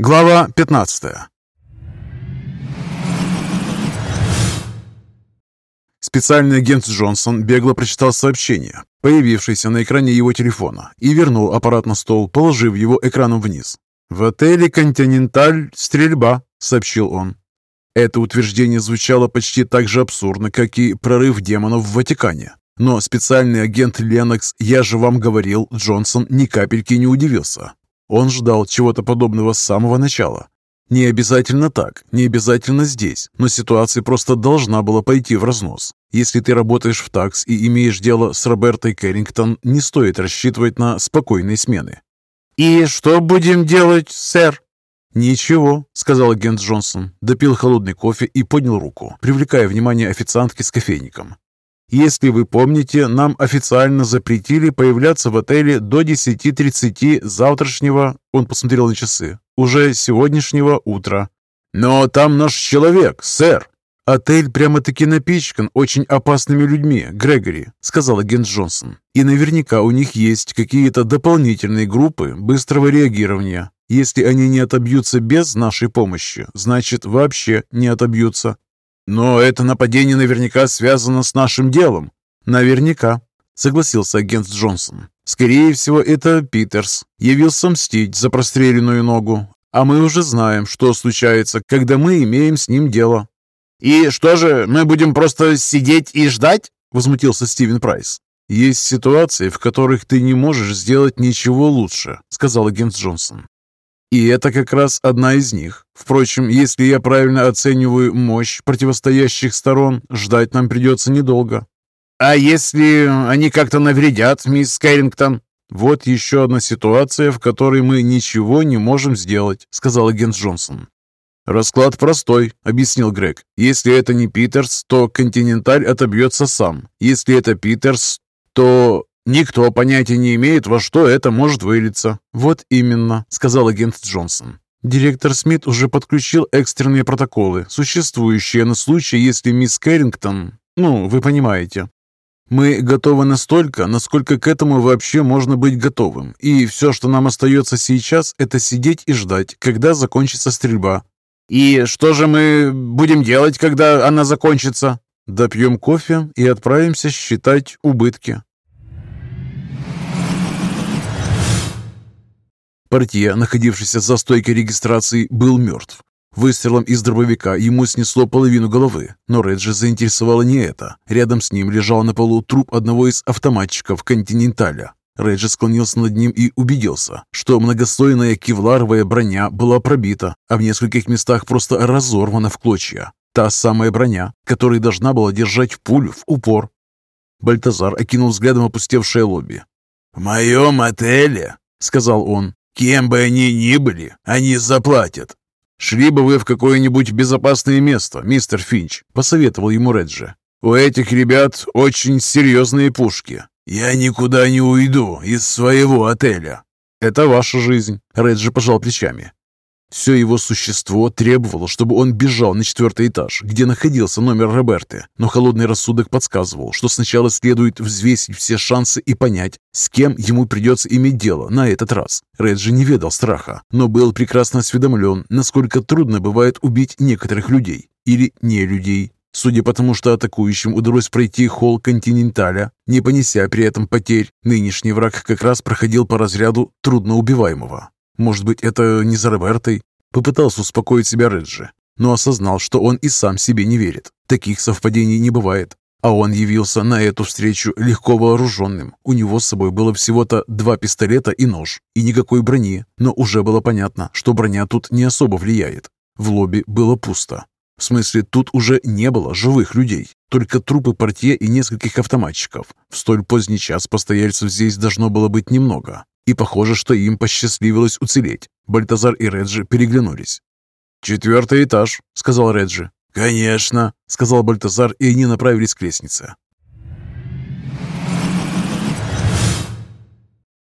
Глава 15 Специальный агент Джонсон бегло прочитал сообщение, появившееся на экране его телефона, и вернул аппарат на стол, положив его экраном вниз. «В отеле «Континенталь» стрельба», — сообщил он. Это утверждение звучало почти так же абсурдно, как и прорыв демонов в Ватикане. Но специальный агент Ленокс, я же вам говорил, Джонсон ни капельки не удивился. Он ждал чего-то подобного с самого начала. Не обязательно так, не обязательно здесь, но ситуация просто должна была пойти в разнос. Если ты работаешь в ТАКС и имеешь дело с Робертой Кэррингтон, не стоит рассчитывать на спокойные смены. «И что будем делать, сэр?» «Ничего», — сказал агент Джонсон, допил холодный кофе и поднял руку, привлекая внимание официантки с кофейником. Если вы помните, нам официально запретили появляться в отеле до 10.30 завтрашнего, он посмотрел на часы, уже сегодняшнего утра. Но там наш человек, сэр. Отель прямо-таки напичкан очень опасными людьми, Грегори, сказал агент Джонсон. И наверняка у них есть какие-то дополнительные группы быстрого реагирования. Если они не отобьются без нашей помощи, значит вообще не отобьются. «Но это нападение наверняка связано с нашим делом». «Наверняка», — согласился агент Джонсон. «Скорее всего, это Питерс. Явился мстить за простреленную ногу. А мы уже знаем, что случается, когда мы имеем с ним дело». «И что же, мы будем просто сидеть и ждать?» — возмутился Стивен Прайс. «Есть ситуации, в которых ты не можешь сделать ничего лучше», — сказал агент Джонсон. И это как раз одна из них. Впрочем, если я правильно оцениваю мощь противостоящих сторон, ждать нам придется недолго. А если они как-то навредят, мисс Кэррингтон? Вот еще одна ситуация, в которой мы ничего не можем сделать, сказал агент Джонсон. «Расклад простой», — объяснил Грег. «Если это не Питерс, то Континенталь отобьется сам. Если это Питерс, то Никто понятия не имеет, во что это может вылиться. Вот именно, сказал агент Джонсон. Директор Смит уже подключил экстренные протоколы, существующие на случай, если мисс Кэррингтон... Ну, вы понимаете. Мы готовы настолько, насколько к этому вообще можно быть готовым. И все, что нам остается сейчас, это сидеть и ждать, когда закончится стрельба. И что же мы будем делать, когда она закончится? Допьем кофе и отправимся считать убытки. Портье, находившийся за стойкой регистрации, был мертв. Выстрелом из дробовика ему снесло половину головы, но Реджи заинтересовало не это. Рядом с ним лежал на полу труп одного из автоматчиков «Континенталя». Реджи склонился над ним и убедился, что многослойная кевларовая броня была пробита, а в нескольких местах просто разорвана в клочья. Та самая броня, которая должна была держать пулю в упор. Бальтазар окинул взглядом опустевшее лобби. «В моем отеле», — сказал он, Кем бы они ни были, они заплатят. «Шли бы вы в какое-нибудь безопасное место, мистер Финч», — посоветовал ему Реджи. «У этих ребят очень серьезные пушки». «Я никуда не уйду из своего отеля». «Это ваша жизнь», — Реджи пожал плечами. Все его существо требовало, чтобы он бежал на четвертый этаж, где находился номер Роберты, но холодный рассудок подсказывал, что сначала следует взвесить все шансы и понять, с кем ему придется иметь дело на этот раз. Реджи не ведал страха, но был прекрасно осведомлен, насколько трудно бывает убить некоторых людей или не людей. Судя по тому, что атакующим удалось пройти холл Континенталя, не понеся при этом потерь, нынешний враг как раз проходил по разряду трудноубиваемого. Может быть, это не за Робертой? Попытался успокоить себя Реджи, но осознал, что он и сам себе не верит. Таких совпадений не бывает. А он явился на эту встречу легко вооруженным. У него с собой было всего-то два пистолета и нож, и никакой брони. Но уже было понятно, что броня тут не особо влияет. В лобби было пусто. В смысле, тут уже не было живых людей, только трупы портье и нескольких автоматчиков. В столь поздний час постояльцев здесь должно было быть немного. И похоже, что им посчастливилось уцелеть. Бальтазар и Реджи переглянулись. «Четвертый этаж», — сказал Реджи. «Конечно», — сказал Бальтазар, и они направились к лестнице.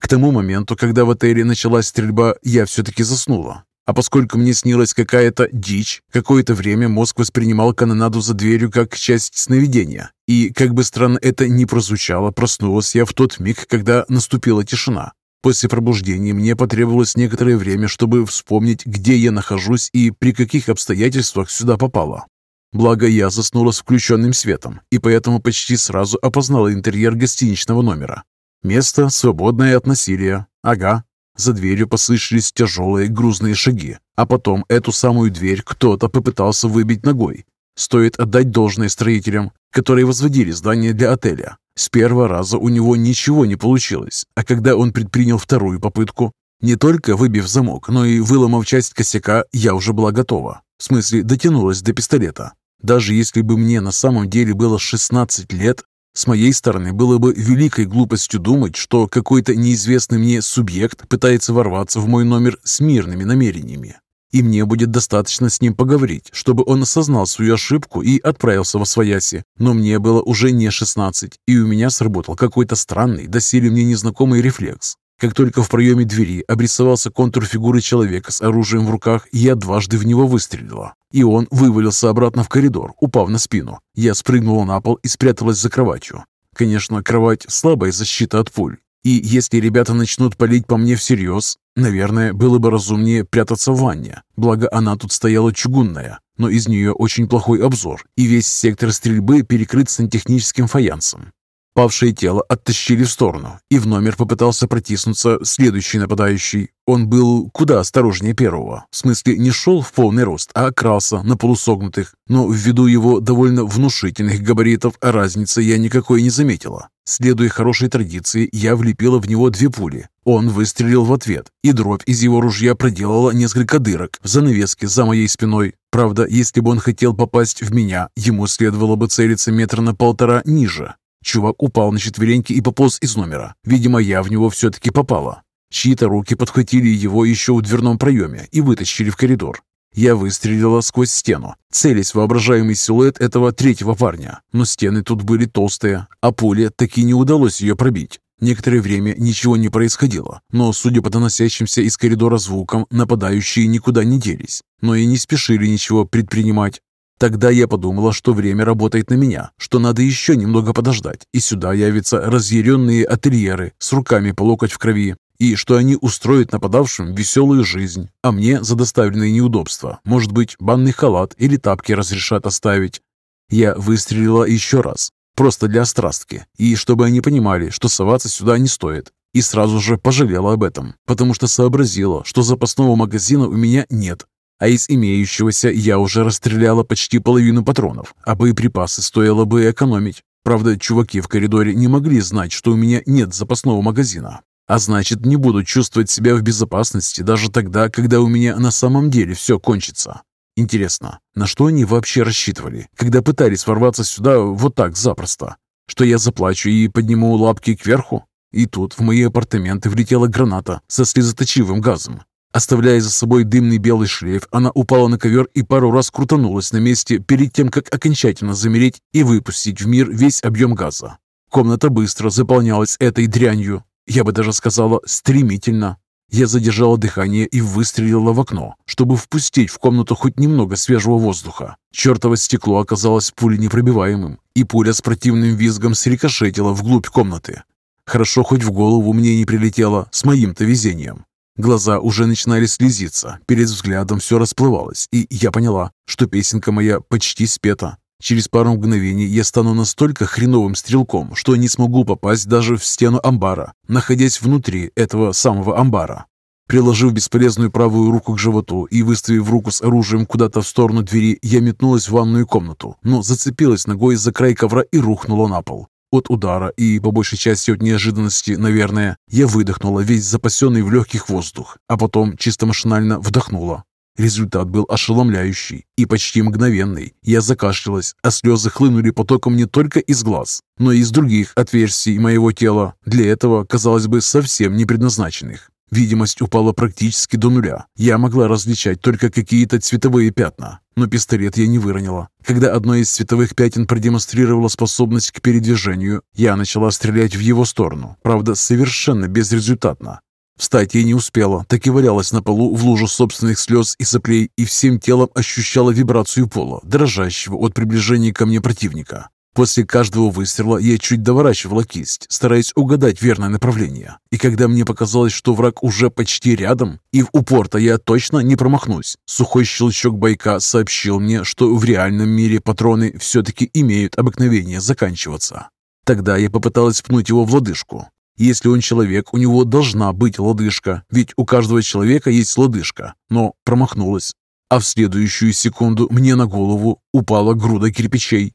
К тому моменту, когда в отеле началась стрельба, я все-таки заснула. А поскольку мне снилась какая-то дичь, какое-то время мозг воспринимал канонаду за дверью как часть сновидения. И, как бы странно это ни прозвучало, проснулась я в тот миг, когда наступила тишина. После пробуждения мне потребовалось некоторое время, чтобы вспомнить, где я нахожусь и при каких обстоятельствах сюда попало. Благо, я заснула с включенным светом, и поэтому почти сразу опознала интерьер гостиничного номера. Место, свободное от насилия. Ага. За дверью послышались тяжелые грузные шаги, а потом эту самую дверь кто-то попытался выбить ногой. Стоит отдать должное строителям, которые возводили здание для отеля. С первого раза у него ничего не получилось, а когда он предпринял вторую попытку, не только выбив замок, но и выломав часть косяка, я уже была готова. В смысле, дотянулась до пистолета. Даже если бы мне на самом деле было 16 лет, с моей стороны было бы великой глупостью думать, что какой-то неизвестный мне субъект пытается ворваться в мой номер с мирными намерениями. И мне будет достаточно с ним поговорить, чтобы он осознал свою ошибку и отправился во свояси. Но мне было уже не 16, и у меня сработал какой-то странный, доселе мне незнакомый рефлекс. Как только в проеме двери обрисовался контур фигуры человека с оружием в руках, я дважды в него выстрелила. И он вывалился обратно в коридор, упав на спину. Я спрыгнула на пол и спряталась за кроватью. Конечно, кровать – слабая защита от пуль. И если ребята начнут палить по мне всерьез, наверное, было бы разумнее прятаться в ванне. Благо, она тут стояла чугунная, но из нее очень плохой обзор, и весь сектор стрельбы перекрыт сантехническим фаянсом. Павшее тело оттащили в сторону, и в номер попытался протиснуться следующий нападающий. Он был куда осторожнее первого. В смысле, не шел в полный рост, а крался на полусогнутых. Но ввиду его довольно внушительных габаритов разницы я никакой не заметила. Следуя хорошей традиции, я влепила в него две пули. Он выстрелил в ответ, и дробь из его ружья проделала несколько дырок в занавеске за моей спиной. Правда, если бы он хотел попасть в меня, ему следовало бы целиться метра на полтора ниже. Чувак упал на четвереньки и пополз из номера. Видимо, я в него все-таки попала. Чьи-то руки подхватили его еще в дверном проеме и вытащили в коридор. Я выстрелила сквозь стену, целясь воображаемый силуэт этого третьего парня. Но стены тут были толстые, а пуле таки не удалось ее пробить. Некоторое время ничего не происходило, но, судя по доносящимся из коридора звукам, нападающие никуда не делись, но и не спешили ничего предпринимать. Тогда я подумала, что время работает на меня, что надо еще немного подождать, и сюда явятся разъяренные ательеры с руками по локоть в крови, и что они устроят нападавшим веселую жизнь, а мне за доставленные неудобства, может быть, банный халат или тапки разрешат оставить. Я выстрелила еще раз, просто для острастки, и чтобы они понимали, что соваться сюда не стоит. И сразу же пожалела об этом, потому что сообразила, что запасного магазина у меня нет, а из имеющегося я уже расстреляла почти половину патронов, а боеприпасы стоило бы экономить. Правда, чуваки в коридоре не могли знать, что у меня нет запасного магазина. А значит, не буду чувствовать себя в безопасности даже тогда, когда у меня на самом деле все кончится. Интересно, на что они вообще рассчитывали, когда пытались ворваться сюда вот так запросто? Что я заплачу и подниму лапки кверху? И тут в мои апартаменты влетела граната со слезоточивым газом. Оставляя за собой дымный белый шлейф, она упала на ковер и пару раз крутанулась на месте перед тем, как окончательно замереть и выпустить в мир весь объем газа. Комната быстро заполнялась этой дрянью. Я бы даже сказала, стремительно. Я задержала дыхание и выстрелила в окно, чтобы впустить в комнату хоть немного свежего воздуха. Чертово стекло оказалось пуленепробиваемым, и пуля с противным визгом срикошетила вглубь комнаты. Хорошо, хоть в голову мне не прилетело, с моим-то везением. Глаза уже начинали слезиться, перед взглядом все расплывалось, и я поняла, что песенка моя почти спета. Через пару мгновений я стану настолько хреновым стрелком, что не смогу попасть даже в стену амбара, находясь внутри этого самого амбара. Приложив бесполезную правую руку к животу и выставив руку с оружием куда-то в сторону двери, я метнулась в ванную комнату, но зацепилась ногой за край ковра и рухнула на пол. От удара и, по большей части, от неожиданности, наверное, я выдохнула весь запасенный в легких воздух, а потом чисто машинально вдохнула. Результат был ошеломляющий и почти мгновенный. Я закашлялась, а слезы хлынули потоком не только из глаз, но и из других отверстий моего тела, для этого, казалось бы, совсем не предназначенных. Видимость упала практически до нуля. Я могла различать только какие-то цветовые пятна, но пистолет я не выронила. Когда одно из цветовых пятен продемонстрировало способность к передвижению, я начала стрелять в его сторону, правда, совершенно безрезультатно. Встать я не успела, так и валялась на полу в лужу собственных слез и соплей и всем телом ощущала вибрацию пола, дрожащего от приближения ко мне противника. После каждого выстрела я чуть доворачивала кисть, стараясь угадать верное направление. И когда мне показалось, что враг уже почти рядом, и в упор-то я точно не промахнусь, сухой щелчок байка сообщил мне, что в реальном мире патроны все-таки имеют обыкновение заканчиваться. Тогда я попыталась пнуть его в лодыжку. Если он человек, у него должна быть лодыжка, ведь у каждого человека есть лодыжка, но промахнулась. А в следующую секунду мне на голову упала груда кирпичей.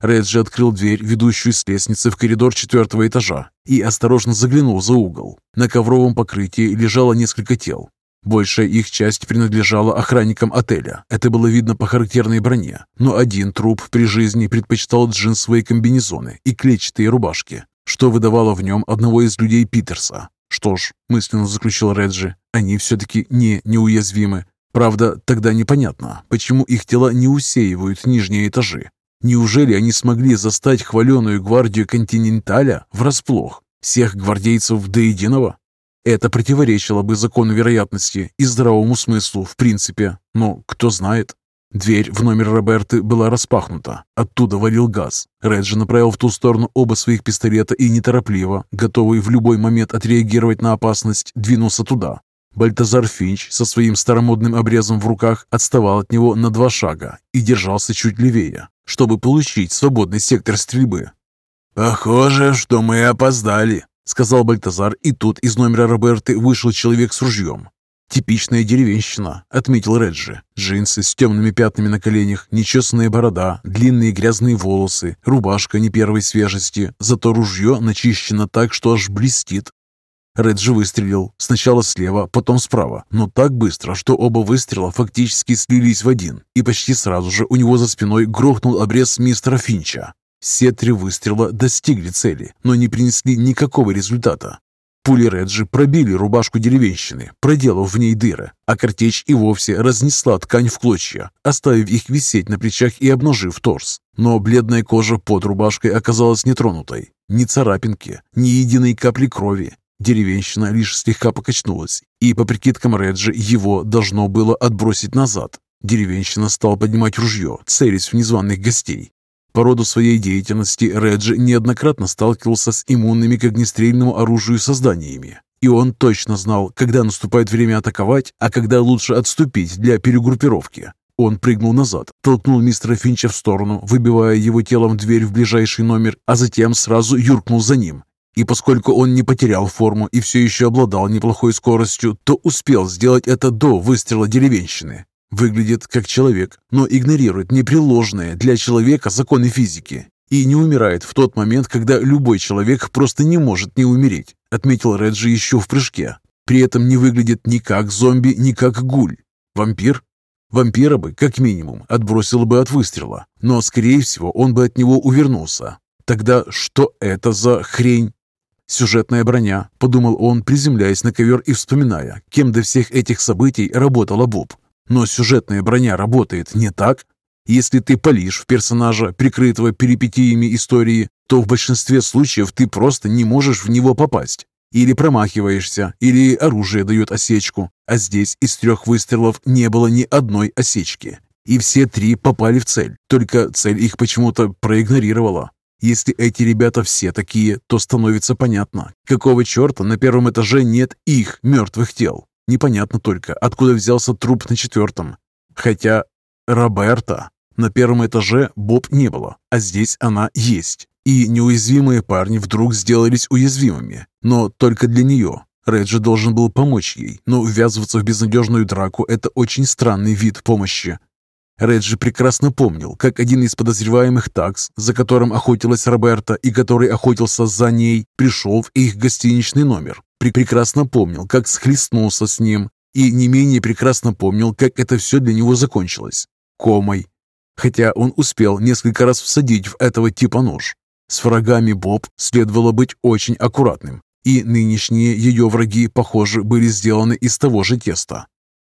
Реджи открыл дверь, ведущую с лестницы в коридор четвертого этажа, и осторожно заглянул за угол. На ковровом покрытии лежало несколько тел. Большая их часть принадлежала охранникам отеля. Это было видно по характерной броне. Но один труп при жизни предпочитал джинсовые комбинезоны и клетчатые рубашки, что выдавало в нем одного из людей Питерса. Что ж, мысленно заключил Реджи, они все-таки не неуязвимы. Правда, тогда непонятно, почему их тела не усеивают нижние этажи. Неужели они смогли застать хваленую гвардию Континенталя врасплох? Всех гвардейцев до единого? Это противоречило бы закону вероятности и здравому смыслу в принципе, но кто знает. Дверь в номер Роберты была распахнута. Оттуда валил газ. Реджи направил в ту сторону оба своих пистолета и неторопливо, готовый в любой момент отреагировать на опасность, двинулся туда. Бальтазар Финч со своим старомодным обрезом в руках отставал от него на два шага и держался чуть левее, чтобы получить свободный сектор стрельбы. «Похоже, что мы опоздали», — сказал Бальтазар, и тут из номера Роберты вышел человек с ружьем. «Типичная деревенщина», — отметил Реджи. Джинсы с темными пятнами на коленях, нечесанная борода, длинные грязные волосы, рубашка не первой свежести, зато ружье начищено так, что аж блестит. Реджи выстрелил. Сначала слева, потом справа, но так быстро, что оба выстрела фактически слились в один, и почти сразу же у него за спиной грохнул обрез мистера Финча. Все три выстрела достигли цели, но не принесли никакого результата. Пули Реджи пробили рубашку деревенщины, проделав в ней дыры, а картечь и вовсе разнесла ткань в клочья, оставив их висеть на плечах и обнажив торс. Но бледная кожа под рубашкой оказалась нетронутой. Ни царапинки, ни единой капли крови. Деревенщина лишь слегка покачнулась, и, по прикидкам Реджи, его должно было отбросить назад. Деревенщина стал поднимать ружье, целясь в незваных гостей. По роду своей деятельности Реджи неоднократно сталкивался с иммунными к огнестрельному оружию созданиями. И он точно знал, когда наступает время атаковать, а когда лучше отступить для перегруппировки. Он прыгнул назад, толкнул мистера Финча в сторону, выбивая его телом дверь в ближайший номер, а затем сразу юркнул за ним. И поскольку он не потерял форму и все еще обладал неплохой скоростью, то успел сделать это до выстрела деревенщины. Выглядит как человек, но игнорирует непреложные для человека законы физики и не умирает в тот момент, когда любой человек просто не может не умереть, отметил Реджи еще в прыжке. При этом не выглядит ни как зомби, ни как гуль. Вампир? Вампира бы, как минимум, отбросило бы от выстрела, но, скорее всего, он бы от него увернулся. Тогда что это за хрень? «Сюжетная броня», — подумал он, приземляясь на ковер и вспоминая, кем до всех этих событий работала Боб. «Но сюжетная броня работает не так. Если ты палишь в персонажа, прикрытого перипетиями истории, то в большинстве случаев ты просто не можешь в него попасть. Или промахиваешься, или оружие дает осечку. А здесь из трех выстрелов не было ни одной осечки. И все три попали в цель, только цель их почему-то проигнорировала. Если эти ребята все такие, то становится понятно, какого черта на первом этаже нет их мертвых тел. Непонятно только, откуда взялся труп на четвертом. Хотя Роберта на первом этаже Боб не было, а здесь она есть. И неуязвимые парни вдруг сделались уязвимыми, но только для нее. Реджи должен был помочь ей, но ввязываться в безнадежную драку – это очень странный вид помощи. Реджи прекрасно помнил, как один из подозреваемых такс, за которым охотилась Роберта и который охотился за ней, пришел в их гостиничный номер. Прекрасно помнил, как схлестнулся с ним, и не менее прекрасно помнил, как это все для него закончилось. Комой. Хотя он успел несколько раз всадить в этого типа нож. С врагами Боб следовало быть очень аккуратным, и нынешние ее враги, похоже, были сделаны из того же теста.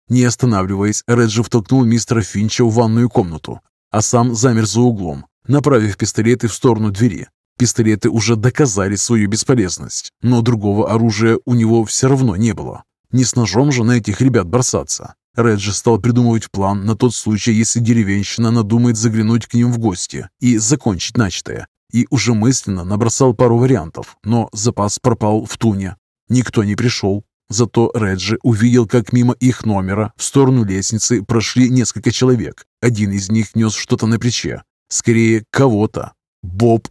Не останавливаясь, Реджи втолкнул мистера Финча в ванную комнату, а сам замер за углом, направив пистолеты в сторону двери. Пистолеты уже доказали свою бесполезность, но другого оружия у него все равно не было. Не с ножом же на этих ребят бросаться. Реджи стал придумывать план на тот случай, если деревенщина надумает заглянуть к ним в гости и закончить начатое. И уже мысленно набросал пару вариантов, но запас пропал в туне. Никто не пришел. Зато Реджи увидел, как мимо их номера в сторону лестницы прошли несколько человек. Один из них нес что-то на плече. Скорее, кого-то. Боб.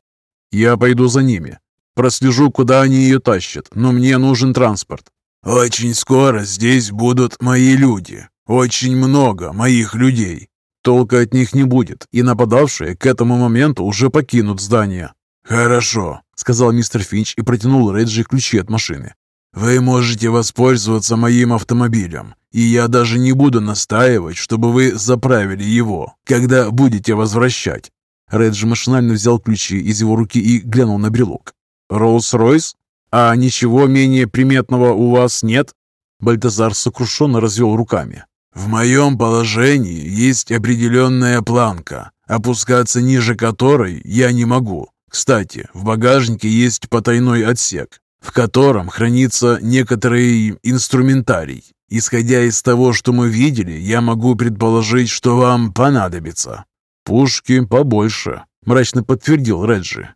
Я пойду за ними. Прослежу, куда они ее тащат, но мне нужен транспорт. Очень скоро здесь будут мои люди. Очень много моих людей. Толка от них не будет, и нападавшие к этому моменту уже покинут здание. «Хорошо», — сказал мистер Финч и протянул Реджи ключи от машины. «Вы можете воспользоваться моим автомобилем, и я даже не буду настаивать, чтобы вы заправили его, когда будете возвращать». Реджи машинально взял ключи из его руки и глянул на брелок. «Роллс-Ройс? А ничего менее приметного у вас нет?» Бальтазар сокрушенно развел руками. «В моем положении есть определенная планка, опускаться ниже которой я не могу. Кстати, в багажнике есть потайной отсек, в котором хранится некоторый инструментарий. Исходя из того, что мы видели, я могу предположить, что вам понадобится». «Пушки побольше», – мрачно подтвердил Реджи.